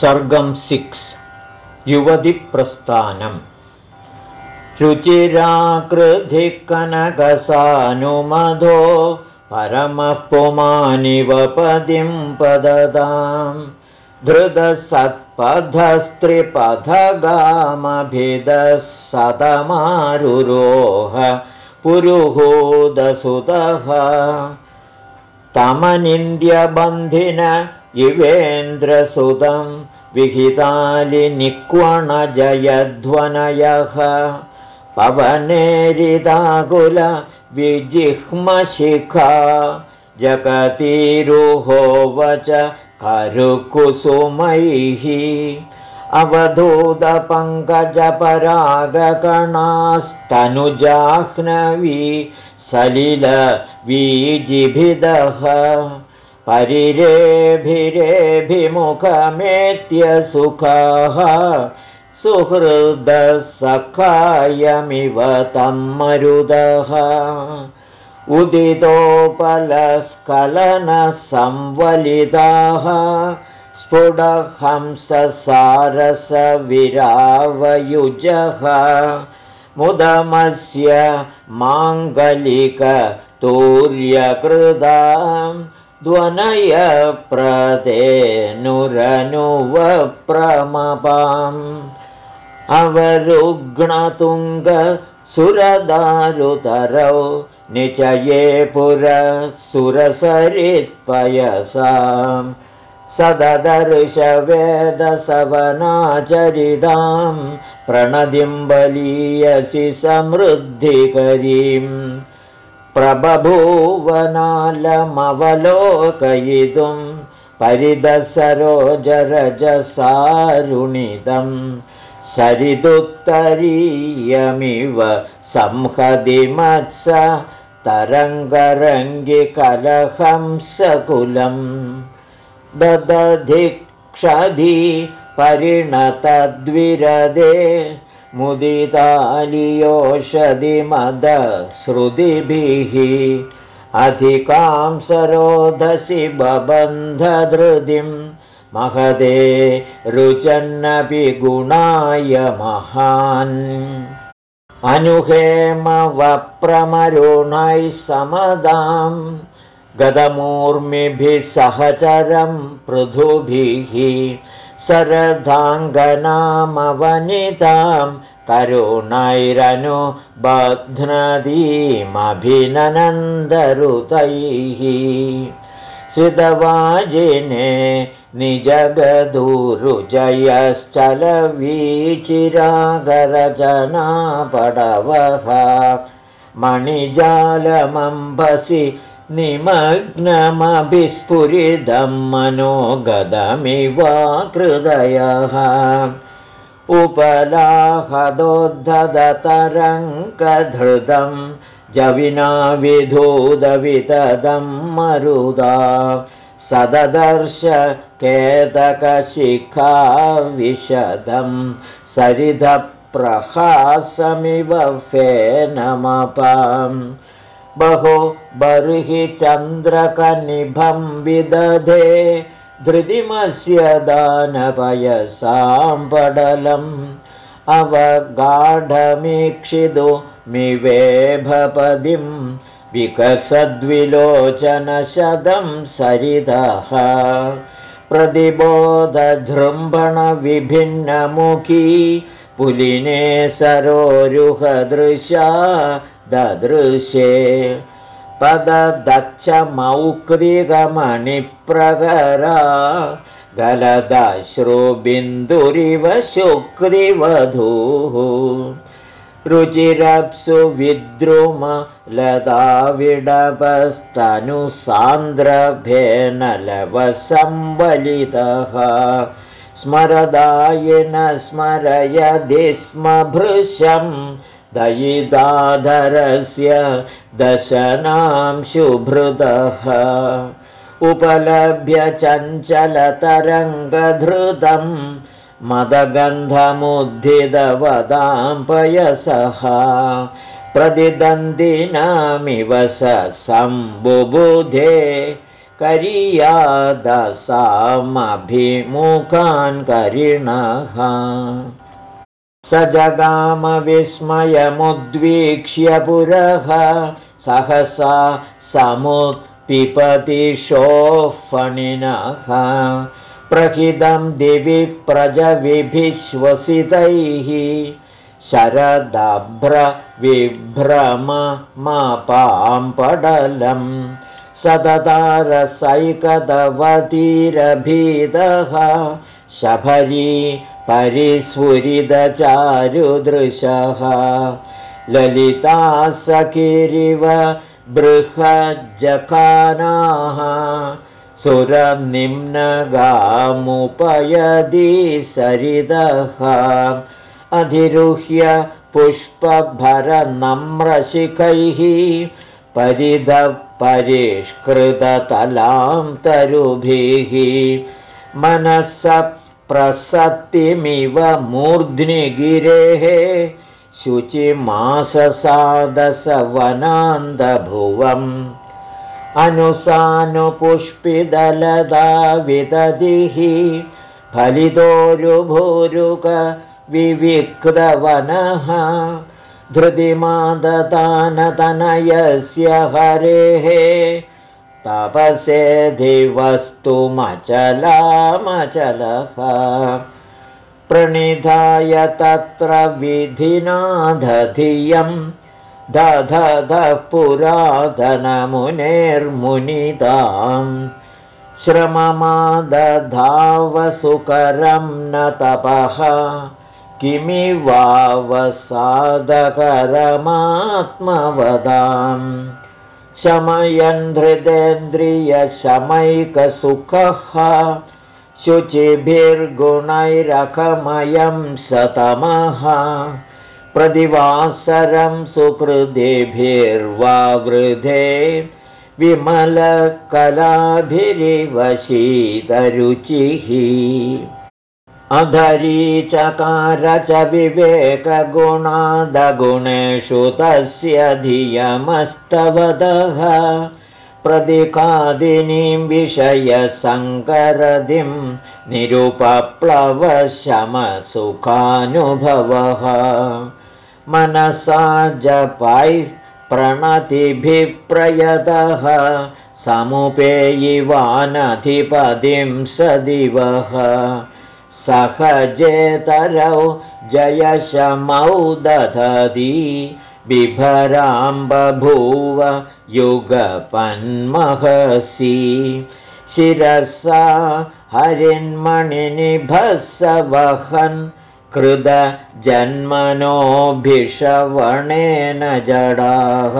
सर्गं six युवतिप्रस्थानम् शुचिराकृधिकनकसानुमधो परमः पुमानिवपदिं पददां धृतसत्पथस्त्रिपथगामभिदः सतमारुरोह पुरुहूदसुतः तमनिन्द्यबन्धिन इवेन्द्रसुतं विहितालिनिक्वणजयध्वनयः पवनेरिदाकुलविजिह्मशिखा जगतीरुहोवच करुकुसुमैः। अवधूतपङ्कजपरागकणास्तनुजाह्नवी सलिलवीजिभिदः परिरेभिरेभिमुखमेत्य सुखाः सुहृदसखायमिव तं मरुदः। उदितोपलस्खलनसंवलिताः स्फुटहंससारसविरावयुजः। मुदमस्य माङ्गलिकतूर्यकृदा ध्वनयप्रदेनुरनुवप्रमपाम् अवरुग्णतुङ्गसुरदारुतरौ निचये पुरसुरसरित्पयसाम् सददर्शवेदसवनाचरितां प्रणदिं बलीयसि समृद्धिकरीम् प्रबभूवनालमवलोकयितुं परिदसरोजरजसारुणितं सरिदुत्तरीयमिव संहदिमत्स तरङ्गरङ्गिकलहंसकुलम् ददधिक्षधि परिणतद्विरदे मुदितालियोषधिमदश्रुतिभिः अधिकां सरोधसि बबन्धधृतिं महदे रुचन्नपि गुणाय महान्। अनुहेमवप्रमरुणैः समदां गदमूर्मिभिः सहचरं पृथुभिः शरदाङ्गनामवनितां करुणैरनु बध्नदीमभिननन्दरुतैः। सिदवाजिने निजगदुरुजयश्चलवीचिरागरचनापडवः मणिजालमम्बसि निमग्नमभिस्फुरिदं मनोगदमिवाकृदयः उपलाहदोद्धतरङ्कधृतं जविना विधूदवितदं मरुदा। सददर्श केतकशिखाविशदं सरिधप्रहासमिव फेनमपाम् बहु बर्हि चन्द्रकनिभं विदधे धृतिमस्य दानपयसां पडलम्। अवगाढमीक्षितुमिवेभपदिं विकसद्विलोचनशतं सरितः। प्रतिबोधजृम्भणविभिन्नमुखी पुलिने सरोरुहदृशा ददृशे। पददक्षमौक्रिगमणिप्रगरा गलदश्रुबिन्दुरिव शुक्रिवधूः रुचिरप्सु विद्रुमलताविडपस्तनुसान्द्रभेनलवसंवलितः स्मरदायिन स्मरयदि स्म भृशम् दयिदाधरस्य दशनां शुभृतः उपलभ्य चञ्चलतरङ्गधृतं मदगन्धमुद्धितवदां पयसः। प्रतिदन्दिनामिव स सम्बुबुधे करियादसामभिमुखान् करिणः स जगामविस्मयमुद्वीक्ष्य पुरः सहसा समुत्पिपतिशोः फणिनः प्रहितं दिवि प्रजविभिश्वसितैः। शरदभ्रविभ्रमपाम्पडलम् सततारसैकदवतीरभीतः शबरी परिस्फुरिदचारुदृशः। ललिता सखिरिव बृहज्जखानाः सुरनिम्नगामुपयदि सरिदः। अधिरुह्य पुष्पभरनम्रशिखैः परिधः परिष्कृततलां तरुभिः मनः प्रसत्तिमिव मूर्ध्निगिरेः शुचिमाससादसवनान्दभुवम् अनुसानुपुष्पिदलदा विदधिः फलितोरुभोरुकविविक्तवनः धृतिमादतानतनयस्य हरेः तपसेधिवस्तुमचलामचलः प्रणिधाय तत्र विधिनाधधियं दधधः पुराधनमुनेर्मुनिताम् श्रममादधावसुकरं न तपः किमिवावसादकरमात्मवदाम् शमयन् हृदेन्द्रियशमैकसुखः शुचिभिर्गुणैरखमयं सतमः प्रतिवासरं सुकृतिभिर्वावृधे विमलकलाभिरिव शीतरुचिः अधरीचकार च विवेकगुणादगुणेषु तस्य धियमस्तवदः प्रदिकादिनीं विषयसङ्करदिं निरुपप्लवशमसुखानुभवः। मनसा जपैः प्रणतिभिप्रयतः समुपेयिवानधिपदिं स दिवः सहजेतरौ जयशमौ दधति बिभराम्बभूव युगपन्महसि। शिरसा हरिन्मणिनिभः वहन् कृदजन्मनोभिषवणेन जडाः।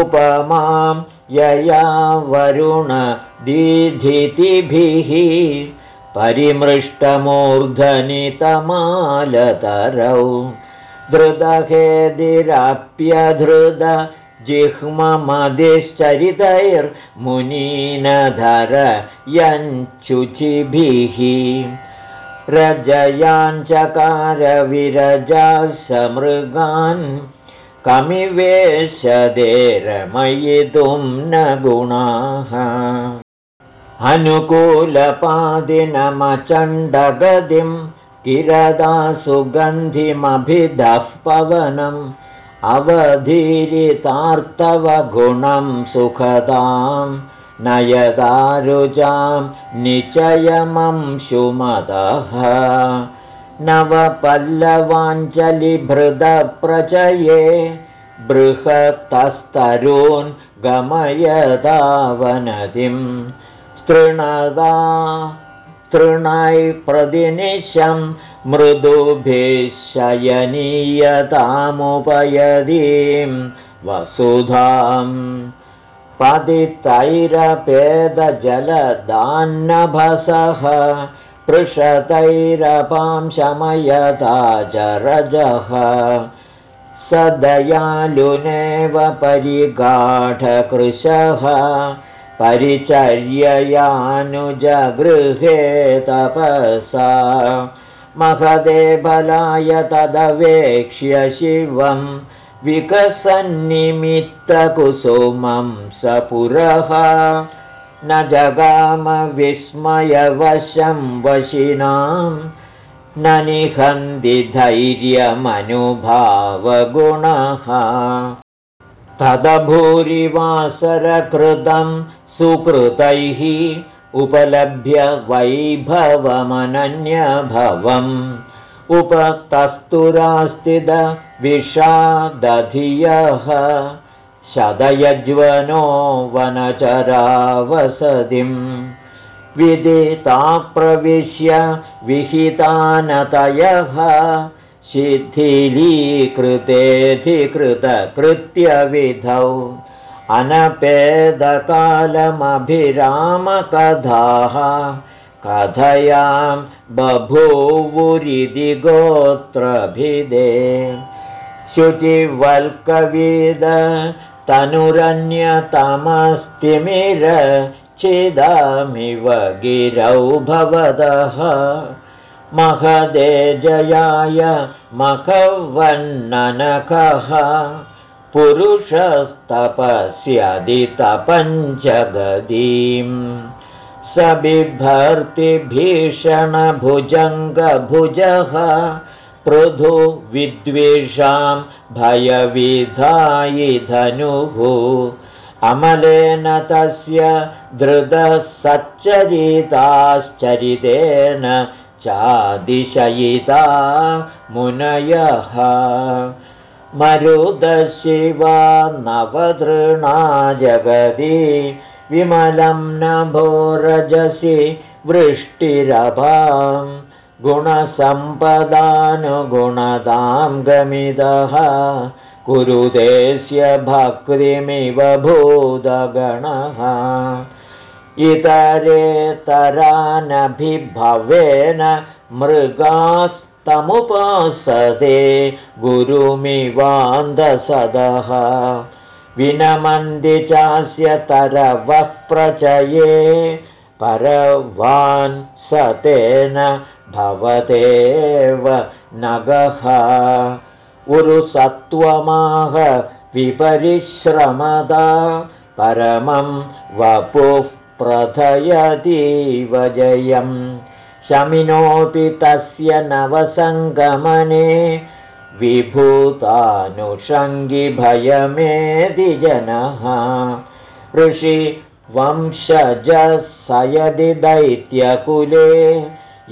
उपमां यया वरुणदीधितिभिः परिमृष्टमूर्धनितमालतरौ धृदहेदिराप्यधृद जिह्ममदिश्चरितैर्मुनीनधर यञ्चुचिभिः रजयाञ्चकारविरजा समृगान् कमिवेशदेरमयितुं न गुणाः अनुकूलपादिनमचण्डगदिं किरदा सुगन्धिमभिदः पवनम् अवधीरितार्तवगुणं सुखदां नयदारुजां निचयमंशुमदः नवपल्लवाञ्जलिभृदप्रचये बृहत्तस्तरून् गमयदावनदिम् तृणदा। तृणै प्रतिनिशं मृदुभिशयनीयतामुपयदीं वसुधाम् पतितैरपेदजलदान्नभसः पृषतैरपां शमयता च रजः स दयालुनेव परिगाढकृशः परिचर्ययानुजगृहे तपसा। महदे बलाय तदवेक्ष्य शिवं विकसन्निमित्तकुसुमं स पुरः न जगामविस्मयवशं वशिनां न निहन्ति धैर्यमनुभावगुणः। तदभूरिवासरकृतं सुकृतैः उपलभ्य वैभवमनन्यभवम्। उपतस्तुरास्तिदविषादधियः शतयज्वनो वनचरावसतिम्। विदिता प्रविश्य विहितानतयः शिथिलीकृतेऽधिकृतकृत्यविधौ अनपेदकालमभिरामकथाः कथयां बभूवुरिति गोत्रभिदे। शुचिवल्कविद तनुरन्यतमस्तिमिर चिदामिव गिरौ भवदः। महदे जयाय मखवन्ननकः पुरुषस्तपस्यदितपञ्चगदीम् स बिभर्तिभीषणभुजङ्गभुजः पृथुविद्वेषां भयविधायि धनुः अमलेन तस्य धृतः सच्चरिताश्चरितेन चादिशयिता मुनयः मरुदशिवा नवदृणा जगति विमलं नभोरजसि वृष्टिरभां गुणसम्पदानुगुणतां गमिदः कुरुदेस्य भक्तिमिव भूतगणः। इतरेतरानभिभवेन मृगास्तमुपासते गुरुमिवान्दसदः विनमन्ति चास्य तरवः प्रचये परवान् स तेन भवतेव नगः। उरुसत्त्वमाह विपरिश्रमदा परमं वपुः प्रथयतीव जयम् शमिनोऽपि तस्य नवसङ्गमने विभूतानुषङ्गिभयमेधिजनः ऋषि वंशजसयदि दैत्यकुले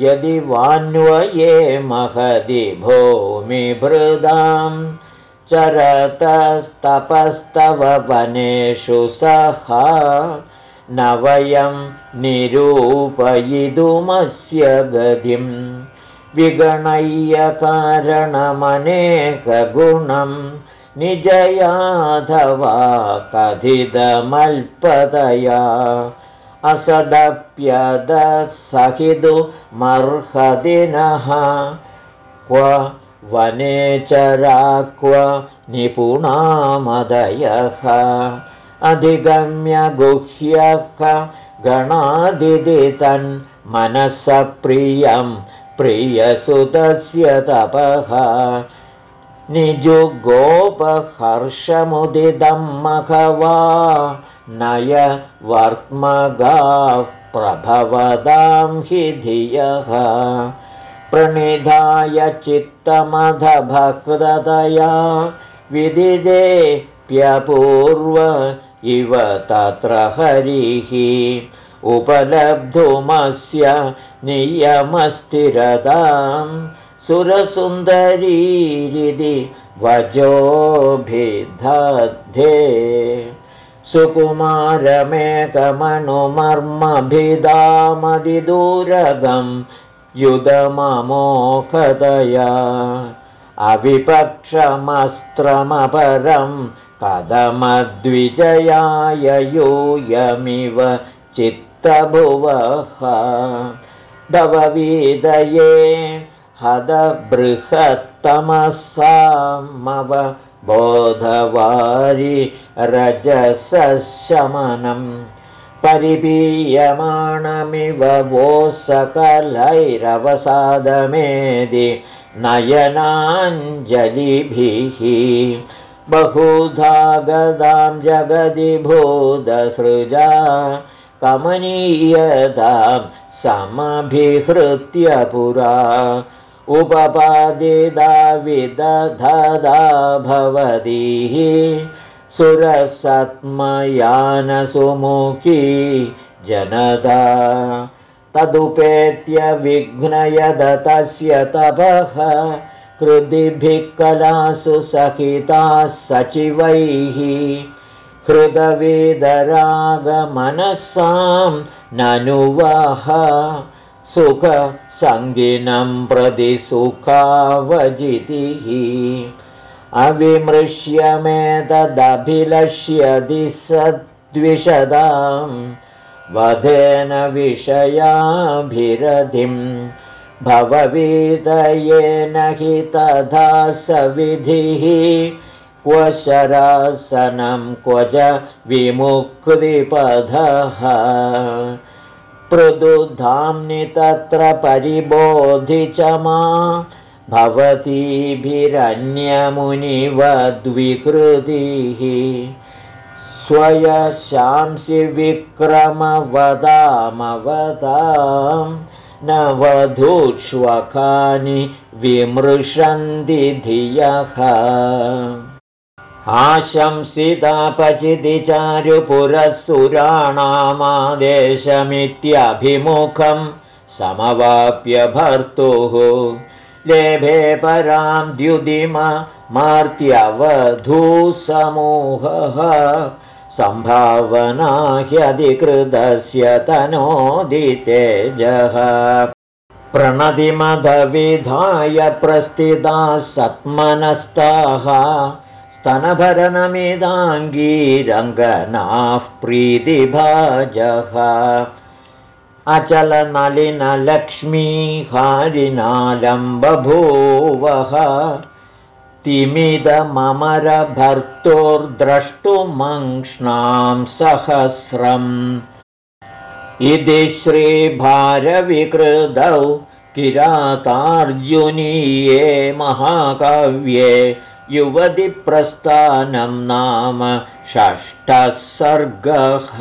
यदि वान्वये महदि भूमिभृदां चरतस्तपस्तव वनेषु सह न वयं निरूपयितुमस्य गतिम् विगणय्यकारणमनेकगुणं निजयाधवा कथितमल्पतया असदप्यदसहितुमर्हदिनः क्व वनेचरा क्व निपुणामदयः अधिगम्य गुह्यः गणादिदितन्मनः प्रियम् प्रियसुतस्य तपः। निजुगोपहर्षमुदितं मघवा नय वर्त्मगाः प्रभवदां हि धियः। प्रणिधाय चित्तमधभक्ततया विदिदेप्यपूर्व इव तत्र हरिः उपलब्धुमस्य नियमस्थिरतां सुरसुन्दरीरिति वजोभिधे सुकुमारमेकमनुमर्मभिदामदिदूरगं युधममोखतया अविपक्षमस्त्रमपरं कदमद्विजयाय यूयमिव चित्तभुवः। भववीदये हदबृहत्तमसामव बोधवारि रजसशमनं परिपीयमाणमिव वो सकलैरवसादमेदि नयनाञ्जलिभिः बहुधा गदां जगदि भूदसृजा कमनीयतां समभिहृत्य पुरा। उपपादिदा विदधदा भवतीः सुरसत्मयानसुमुखी जनदा तदुपेत्य विघ्नयद तस्य तपः कृदिभिः कलासु सहिताः सचिवैः हृदवेदरागमनसां ननुवः सुखसङ्गिनं प्रति सुखावजितिः। अविमृश्यमेतदभिलक्ष्यदि सद्विषदाम् वधेन विषयाभिरधिं भववीतयेन हि तथा सविधिः क्व शरासनं क्व च विमुक्तिपथः। पृदुधाम्नि तत्र परिबोधि च मा भवतीभिरन्यमुनिवद्विकृतिः। स्वयशांसि विक्रमवदामवदां न वधूष्वकानि आशंसितापचिति चारुपुरःसुराणामादेशमित्यभिमुखं समवाप्य भर्तुः। लेभे परां द्युदिममार्त्यवधूसमूहः सम्भावना ह्यधिकृतस्य तनोदितेजः प्रणतिमधविधाय प्रस्थिताः सत्मनस्ताः स्तनभरणमिदाङ्गीरङ्गनाः प्रीतिभाजः। अचलनलिनलक्ष्मीहारिनालं बभूवः तिमिदमरभर्तोर्द्रष्टुमङ्क्ष्णां सहस्रम्। इति श्रीभारविकृतौ किरातार्जुनीये महाकाव्ये युवतिप्रस्थानं नाम षष्ठः सर्गः